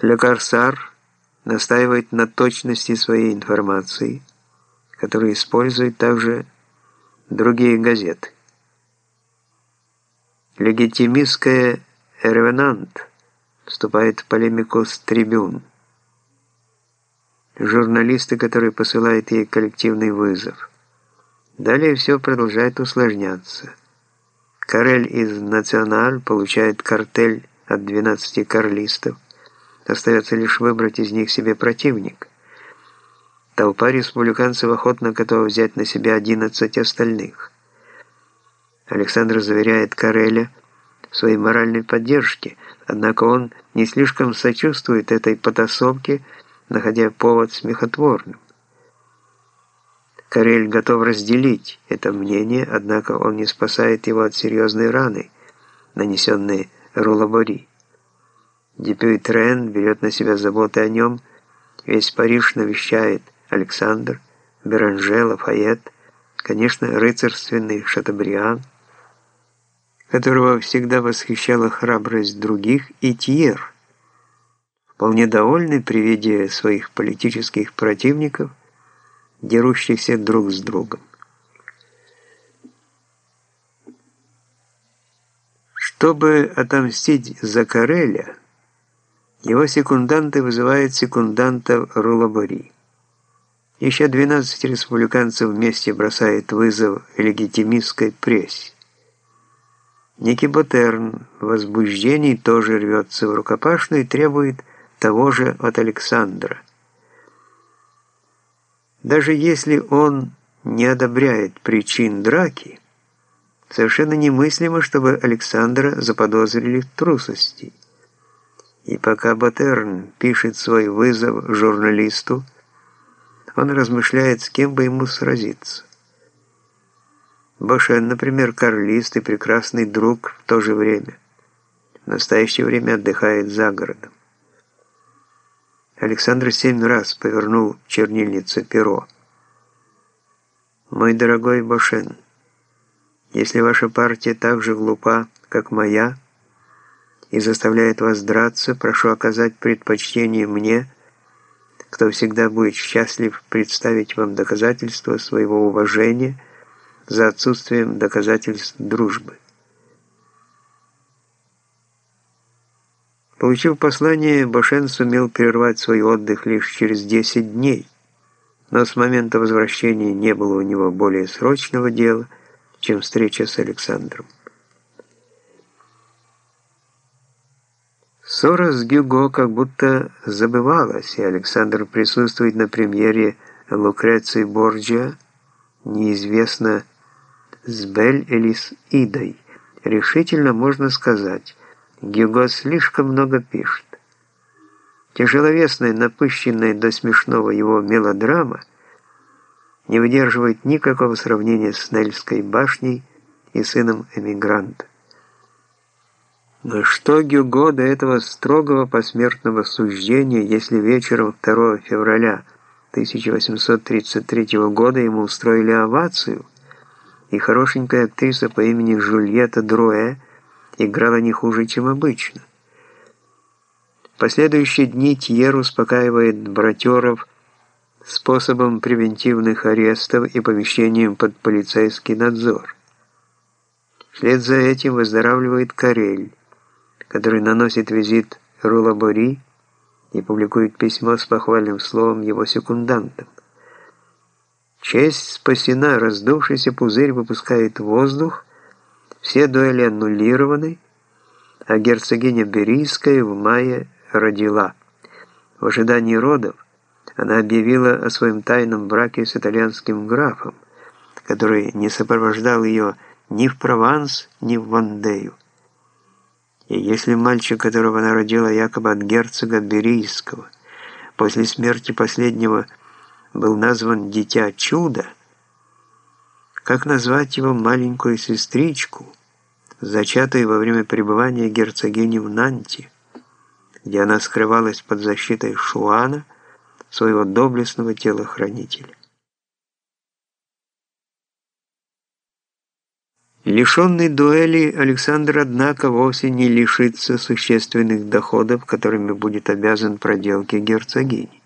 Лекарсар настаивает на точности своей информации, которую используют также другие газеты. Легитимистская «Ревенант» вступает в полемику с «Трибюн». Журналисты, которые посылают ей коллективный вызов. Далее все продолжает усложняться. Карель из «Националь» получает картель от 12 карлистов. Остается лишь выбрать из них себе противник. Толпа республиканцев охотно готова взять на себя 11 остальных. Александр заверяет Кареля в своей моральной поддержке, однако он не слишком сочувствует этой потасовке, находя повод смехотворным. Карель готов разделить это мнение, однако он не спасает его от серьезной раны, нанесенной Рулабори. Дюпюй Трен берет на себя заботы о нем, весь Париж навещает Александр, Беранже, Лафайет, конечно, рыцарственный Шатабриан, которого всегда восхищала храбрость других, и Тьер, вполне довольный при виде своих политических противников, дерущихся друг с другом. Чтобы отомстить за Кареля, его секунданты вызывают секундантов Рулабори. Еще 12 республиканцев вместе бросают вызов легитимистской прессе. Ники Ботерн в возбуждении тоже рвется в рукопашную и требует того же от Александра. Даже если он не одобряет причин драки, совершенно немыслимо, чтобы Александра заподозрили в трусости. И пока Батерн пишет свой вызов журналисту, он размышляет, с кем бы ему сразиться. Бошен, например, карлист и прекрасный друг в то же время. В настоящее время отдыхает за городом. Александр семь раз повернул чернильницу перо. «Мой дорогой Бошен, если ваша партия так же глупа, как моя, и заставляет вас драться, прошу оказать предпочтение мне, кто всегда будет счастлив представить вам доказательства своего уважения за отсутствием доказательств дружбы». Получив послание, Бошен сумел прервать свой отдых лишь через 10 дней, но с момента возвращения не было у него более срочного дела, чем встреча с Александром. Ссора с Гюго как будто забывалась, и Александр присутствует на премьере Лукреции Борджиа, неизвестно с Бель или с Идой. Решительно можно сказать, Гюго слишком много пишет. Тяжеловесная, напыщенная до смешного его мелодрама не выдерживает никакого сравнения с Нельской башней и сыном эмигранта. Но что Гюго до этого строгого посмертного суждения, если вечером 2 февраля 1833 года ему устроили овацию, и хорошенькая актриса по имени Жульетта Друэ играла не хуже, чем обычно. В последующие дни Тьер успокаивает братеров способом превентивных арестов и помещением под полицейский надзор. Вслед за этим выздоравливает Карель, который наносит визит Рулабори и публикует письмо с похвальным словом его секундантам. Честь спасена, раздувшийся пузырь выпускает воздух, все дуэли аннулированы, а герцогиня Берийская в мае родила. В ожидании родов она объявила о своем тайном браке с итальянским графом, который не сопровождал ее ни в Прованс, ни в Вандею. И если мальчик, которого она родила якобы от герцога Берийского, после смерти последнего был назван «Дитя чуда», как назвать его маленькую сестричку, зачатую во время пребывания герцогини в Нанте, где она скрывалась под защитой Шуана, своего доблестного телохранителя. Лишенный дуэли, Александр, однако, вовсе не лишится существенных доходов, которыми будет обязан проделке герцогини.